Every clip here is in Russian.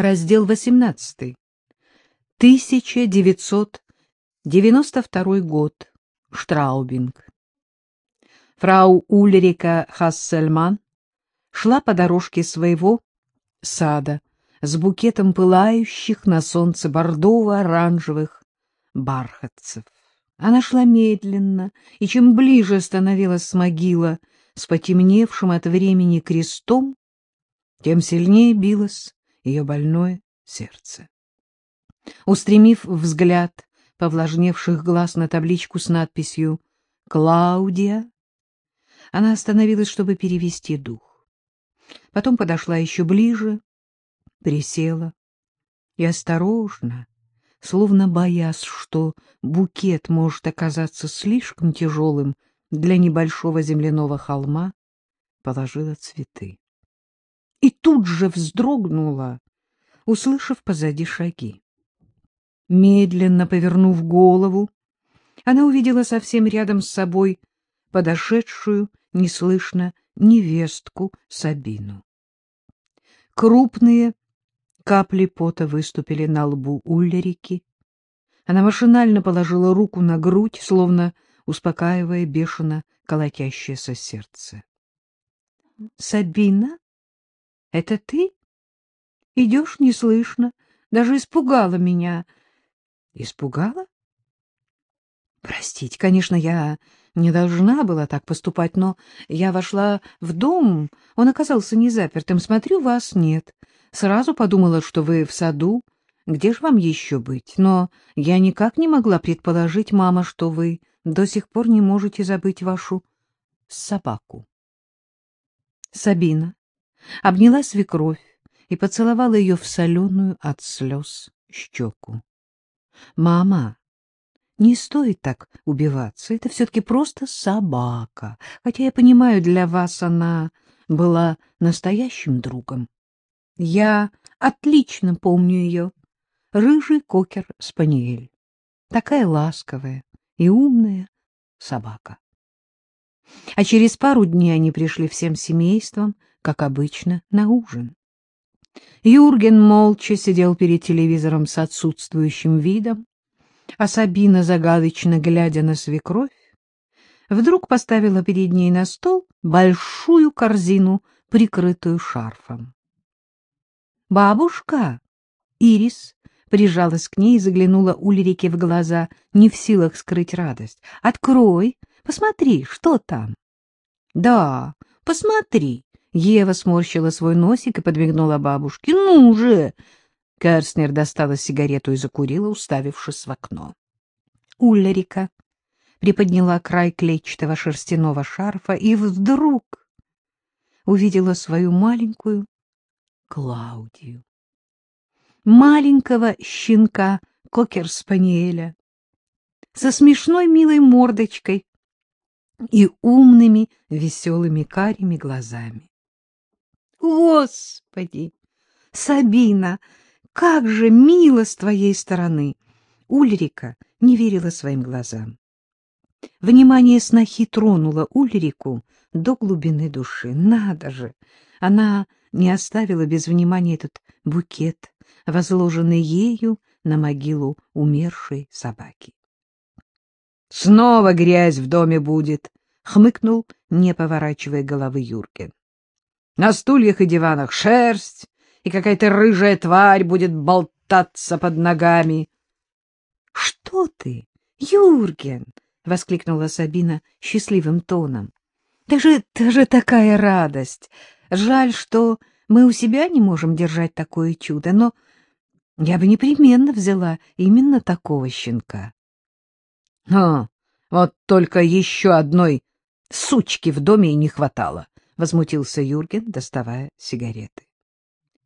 Раздел 18. 1992 год. Штраубинг. Фрау Ульрика Хассельман шла по дорожке своего сада с букетом пылающих на солнце бордово-оранжевых бархатцев. Она шла медленно, и чем ближе становилась могила с потемневшим от времени крестом, тем сильнее билось ее больное сердце. Устремив взгляд повлажневших глаз на табличку с надписью «Клаудия», она остановилась, чтобы перевести дух. Потом подошла еще ближе, присела и осторожно, словно боясь, что букет может оказаться слишком тяжелым для небольшого земляного холма, положила цветы и тут же вздрогнула, услышав позади шаги. Медленно повернув голову, она увидела совсем рядом с собой подошедшую, неслышно, невестку Сабину. Крупные капли пота выступили на лбу Ульрики. Она машинально положила руку на грудь, словно успокаивая бешено колотящееся сердце. — Сабина? — Это ты? Идешь неслышно, даже испугала меня. — Испугала? — Простите, конечно, я не должна была так поступать, но я вошла в дом, он оказался незапертым. Смотрю, вас нет. Сразу подумала, что вы в саду. Где же вам еще быть? Но я никак не могла предположить, мама, что вы до сих пор не можете забыть вашу собаку. Сабина обняла свекровь и поцеловала ее в соленую от слез щеку. — Мама, не стоит так убиваться, это все-таки просто собака, хотя я понимаю, для вас она была настоящим другом. Я отлично помню ее, рыжий кокер-спаниель, такая ласковая и умная собака. А через пару дней они пришли всем семейством, как обычно, на ужин. Юрген молча сидел перед телевизором с отсутствующим видом, а Сабина, загадочно глядя на свекровь, вдруг поставила перед ней на стол большую корзину, прикрытую шарфом. «Бабушка!» Ирис прижалась к ней и заглянула Ульрике в глаза, не в силах скрыть радость. «Открой, посмотри, что там?» «Да, посмотри!» Ева сморщила свой носик и подмигнула бабушке. «Ну же!» Керснер достала сигарету и закурила, уставившись в окно. Ульрика приподняла край клетчатого шерстяного шарфа и вдруг увидела свою маленькую Клаудию. Маленького щенка кокер-спаниеля со смешной милой мордочкой и умными веселыми карими глазами. Господи! Сабина, как же мило с твоей стороны! Ульрика не верила своим глазам. Внимание снохи тронуло Ульрику до глубины души. Надо же! Она не оставила без внимания этот букет, возложенный ею на могилу умершей собаки. — Снова грязь в доме будет, — хмыкнул, не поворачивая головы Юрген. — На стульях и диванах шерсть, и какая-то рыжая тварь будет болтаться под ногами. — Что ты, Юрген? — воскликнула Сабина счастливым тоном. — Даже, даже такая радость! Жаль, что мы у себя не можем держать такое чудо, но я бы непременно взяла именно такого щенка. — А, вот только еще одной сучки в доме и не хватало, — возмутился Юрген, доставая сигареты.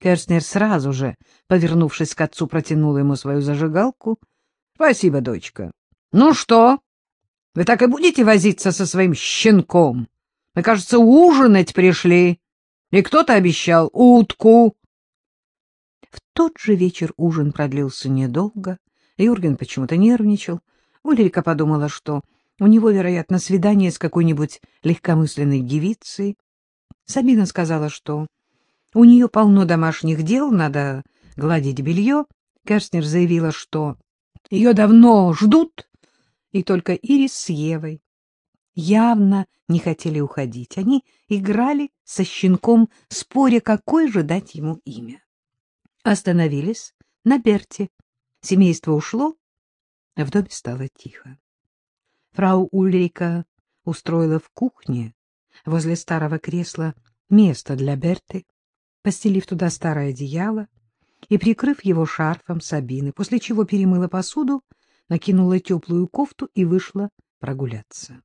Керстнер сразу же, повернувшись к отцу, протянул ему свою зажигалку. — Спасибо, дочка. — Ну что, вы так и будете возиться со своим щенком? Мы, кажется, ужинать пришли. И кто-то обещал утку. В тот же вечер ужин продлился недолго. Юрген почему-то нервничал. Ульрика подумала, что у него, вероятно, свидание с какой-нибудь легкомысленной девицей. Сабина сказала, что у нее полно домашних дел, надо гладить белье, Керстнер заявила, что ее давно ждут, и только Ирис с Евой явно не хотели уходить. Они играли со щенком, споря, какое же дать ему имя. Остановились на Берте. Семейство ушло, а в доме стало тихо. Фрау Ульрика устроила в кухне возле старого кресла место для Берты, постелив туда старое одеяло и прикрыв его шарфом Сабины, после чего перемыла посуду, накинула теплую кофту и вышла прогуляться.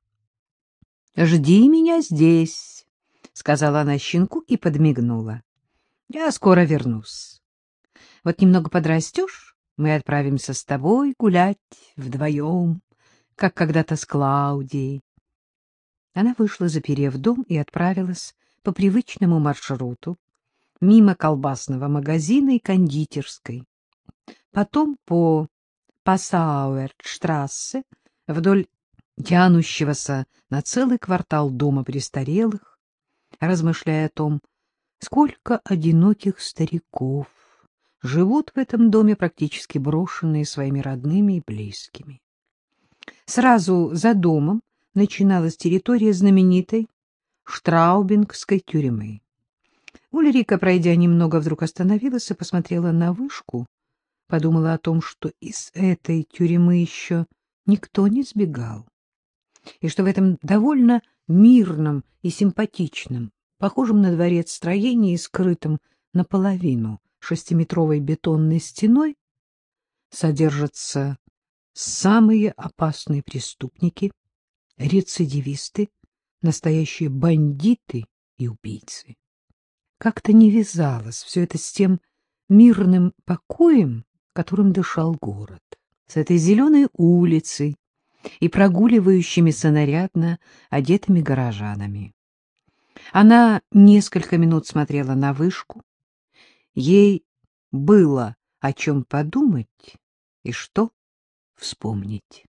— Жди меня здесь, — сказала она щенку и подмигнула. — Я скоро вернусь. Вот немного подрастешь, мы отправимся с тобой гулять вдвоем, как когда-то с Клаудией. Она вышла, заперев дом, и отправилась по привычному маршруту, мимо колбасного магазина и кондитерской, потом по Пассауэртштрассе вдоль тянущегося на целый квартал дома престарелых, размышляя о том, сколько одиноких стариков живут в этом доме, практически брошенные своими родными и близкими. Сразу за домом начиналась территория знаменитой Штраубингской тюрьмы. Ульрика, пройдя немного, вдруг остановилась и посмотрела на вышку, подумала о том, что из этой тюрьмы еще никто не сбегал, и что в этом довольно мирном и симпатичном, похожем на дворец строении, скрытом наполовину шестиметровой бетонной стеной, содержатся самые опасные преступники, рецидивисты, настоящие бандиты и убийцы. Как-то не вязалось все это с тем мирным покоем, которым дышал город, с этой зеленой улицей и прогуливающимися нарядно одетыми горожанами. Она несколько минут смотрела на вышку. Ей было о чем подумать и что вспомнить.